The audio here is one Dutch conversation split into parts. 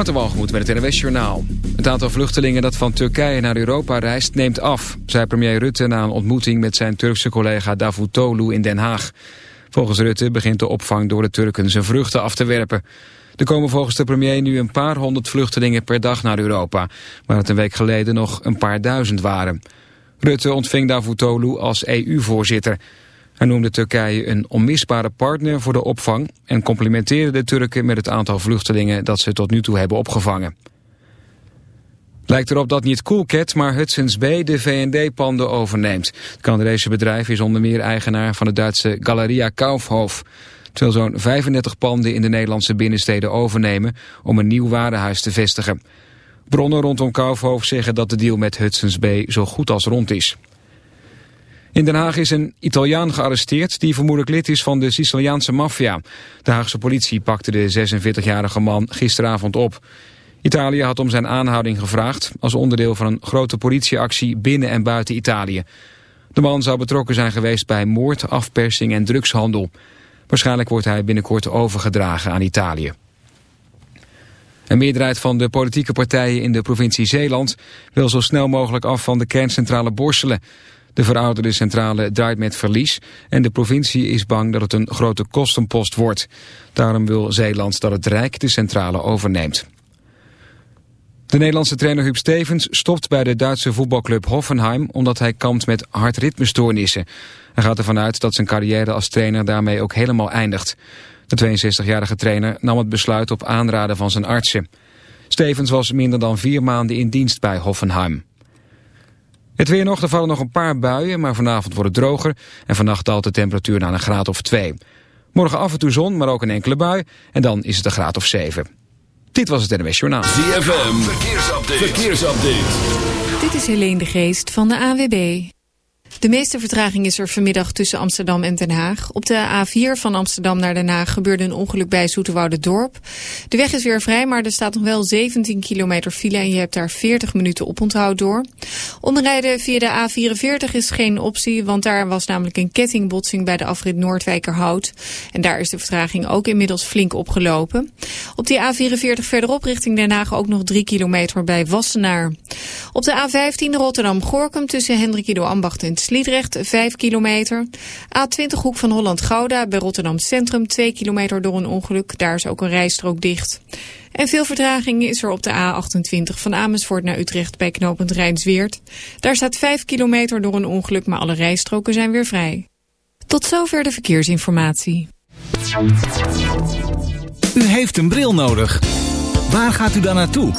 Waterwalgemoed met het NWS Journaal. Het aantal vluchtelingen dat van Turkije naar Europa reist neemt af... zei premier Rutte na een ontmoeting met zijn Turkse collega Davutoglu in Den Haag. Volgens Rutte begint de opvang door de Turken zijn vruchten af te werpen. Er komen volgens de premier nu een paar honderd vluchtelingen per dag naar Europa... waar het een week geleden nog een paar duizend waren. Rutte ontving Davutoglu als EU-voorzitter... Hij noemde Turkije een onmisbare partner voor de opvang... en complimenteerde de Turken met het aantal vluchtelingen dat ze tot nu toe hebben opgevangen. Lijkt erop dat niet Coolcat, maar Hudson's Bay de V&D-panden overneemt. Het Canadese bedrijf is onder meer eigenaar van de Duitse Galeria Kaufhof. Het wil zo'n 35 panden in de Nederlandse binnensteden overnemen om een nieuw warenhuis te vestigen. Bronnen rondom Kaufhof zeggen dat de deal met Hudson's Bay zo goed als rond is. In Den Haag is een Italiaan gearresteerd die vermoedelijk lid is van de Siciliaanse maffia. De Haagse politie pakte de 46-jarige man gisteravond op. Italië had om zijn aanhouding gevraagd als onderdeel van een grote politieactie binnen en buiten Italië. De man zou betrokken zijn geweest bij moord, afpersing en drugshandel. Waarschijnlijk wordt hij binnenkort overgedragen aan Italië. Een meerderheid van de politieke partijen in de provincie Zeeland wil zo snel mogelijk af van de kerncentrale Borselen. De verouderde centrale draait met verlies en de provincie is bang dat het een grote kostenpost wordt. Daarom wil Zeeland dat het Rijk de centrale overneemt. De Nederlandse trainer Huub Stevens stopt bij de Duitse voetbalclub Hoffenheim omdat hij kampt met hartritmestoornissen. Hij gaat ervan uit dat zijn carrière als trainer daarmee ook helemaal eindigt. De 62-jarige trainer nam het besluit op aanraden van zijn artsen. Stevens was minder dan vier maanden in dienst bij Hoffenheim. Het weer nog, er vallen nog een paar buien, maar vanavond wordt het droger. En vannacht daalt de temperatuur naar een graad of 2. Morgen af en toe zon, maar ook een enkele bui. En dan is het een graad of 7. Dit was het NWS Journaal. ZFM, verkeersupdate. verkeersupdate. Dit is Helene de Geest van de AWB. De meeste vertraging is er vanmiddag tussen Amsterdam en Den Haag. Op de A4 van Amsterdam naar Den Haag gebeurde een ongeluk bij Dorp. De weg is weer vrij, maar er staat nog wel 17 kilometer file... en je hebt daar 40 minuten op onthoud door. Omrijden via de A44 is geen optie... want daar was namelijk een kettingbotsing bij de afrit Noordwijkerhout. En daar is de vertraging ook inmiddels flink opgelopen. Op die A44 verderop richting Den Haag ook nog 3 kilometer bij Wassenaar. Op de A15 Rotterdam-Gorkum tussen Hendrikido Ambacht en Sliedrecht 5 kilometer. A20 Hoek van Holland-Gouda bij Rotterdam Centrum 2 kilometer door een ongeluk. Daar is ook een rijstrook dicht. En veel vertraging is er op de A28 van Amersfoort naar Utrecht bij knooppunt Rijnsweert. Daar staat 5 kilometer door een ongeluk, maar alle rijstroken zijn weer vrij. Tot zover de verkeersinformatie. U heeft een bril nodig. Waar gaat u dan naartoe?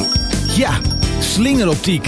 Ja, slingeroptiek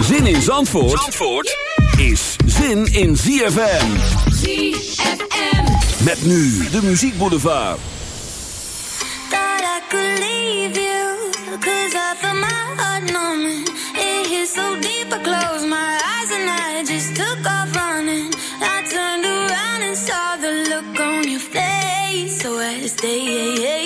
Zin in Zandvoort, is zin in ZFM. ZFM. Met nu de Muziek Boulevard. Thought I could leave you, cause I felt my heart numbing. It hit so deep, I closed my eyes and I just took off running. I turned around and saw the look on your face, so I stayed.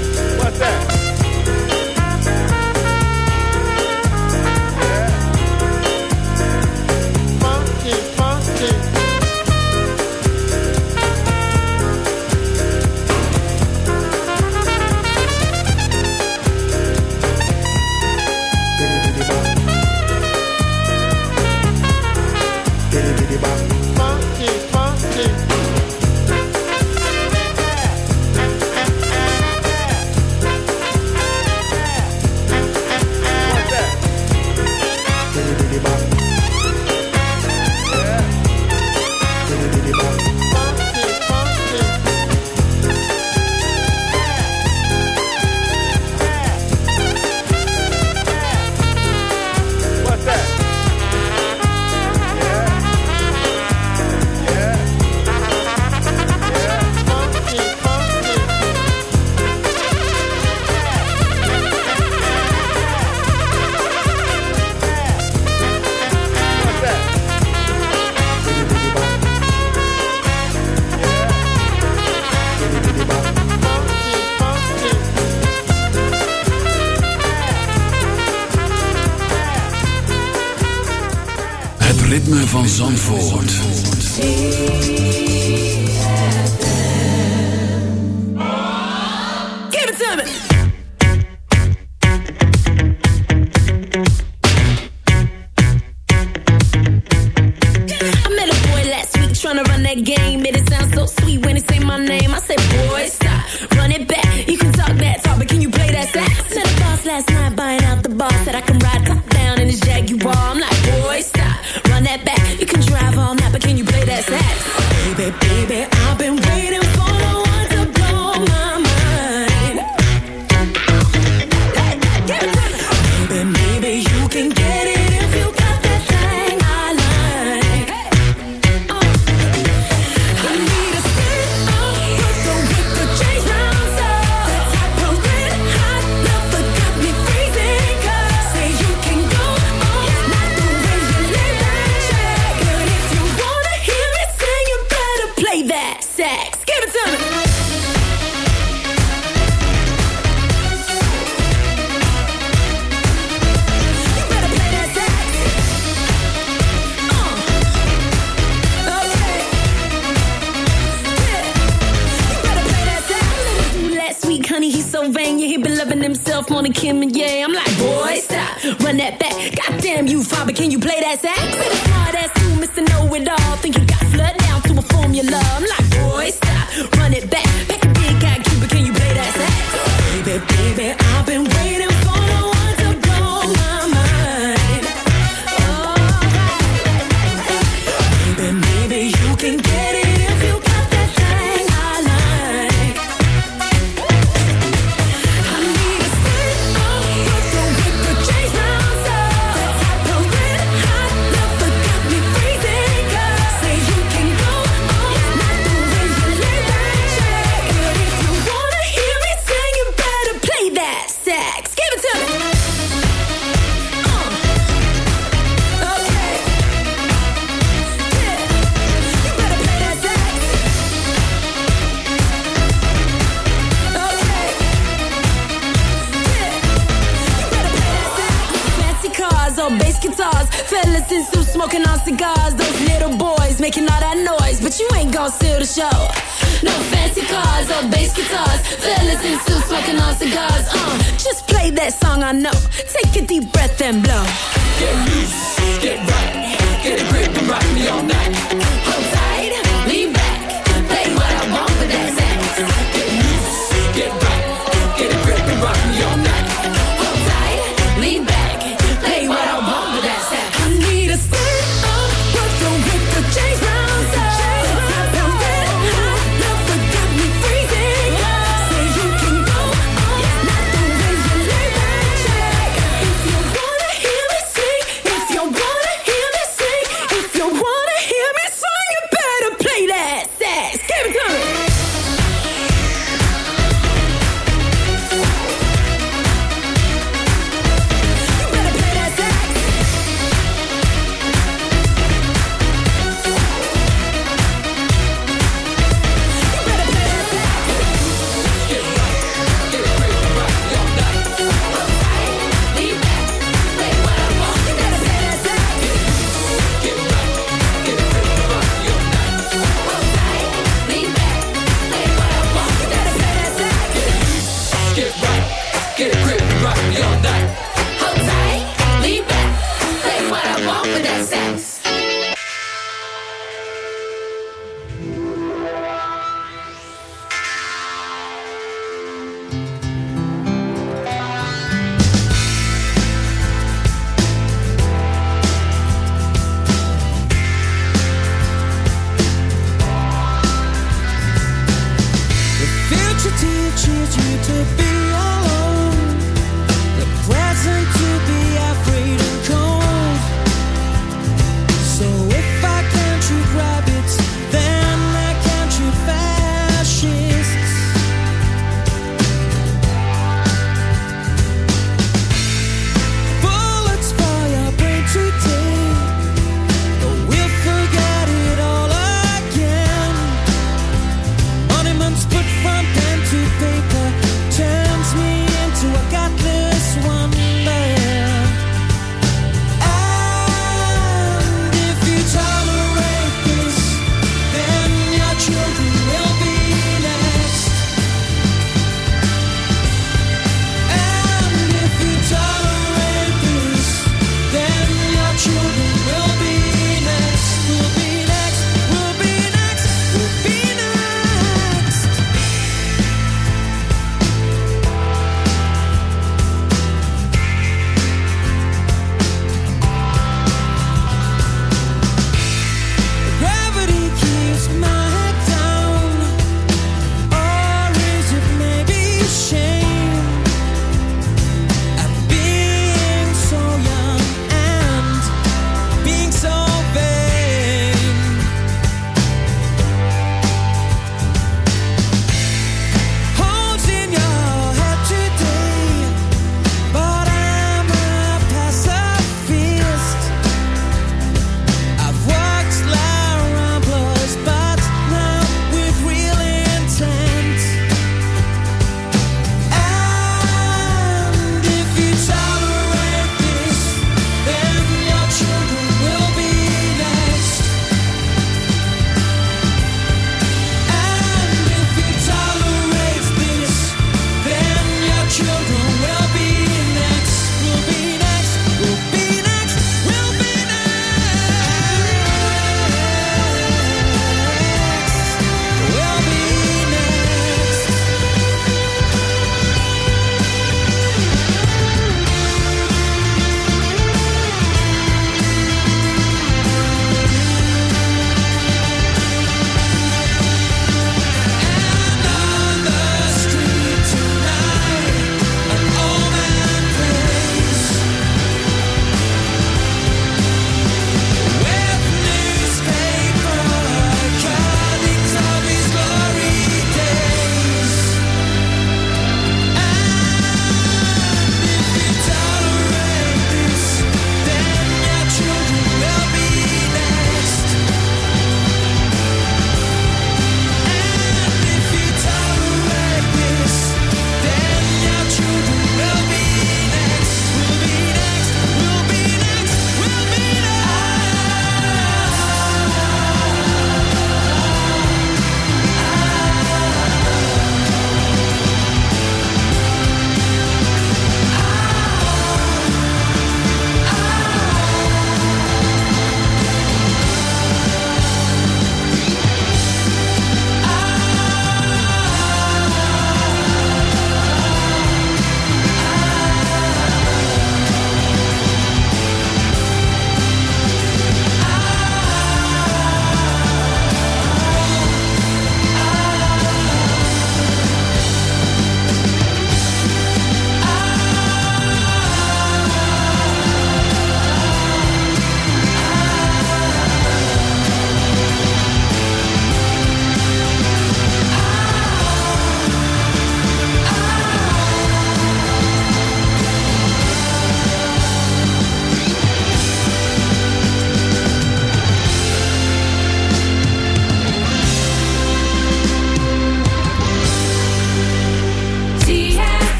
that. van Zandvoort. run it back.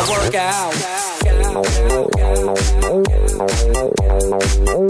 I, I work out.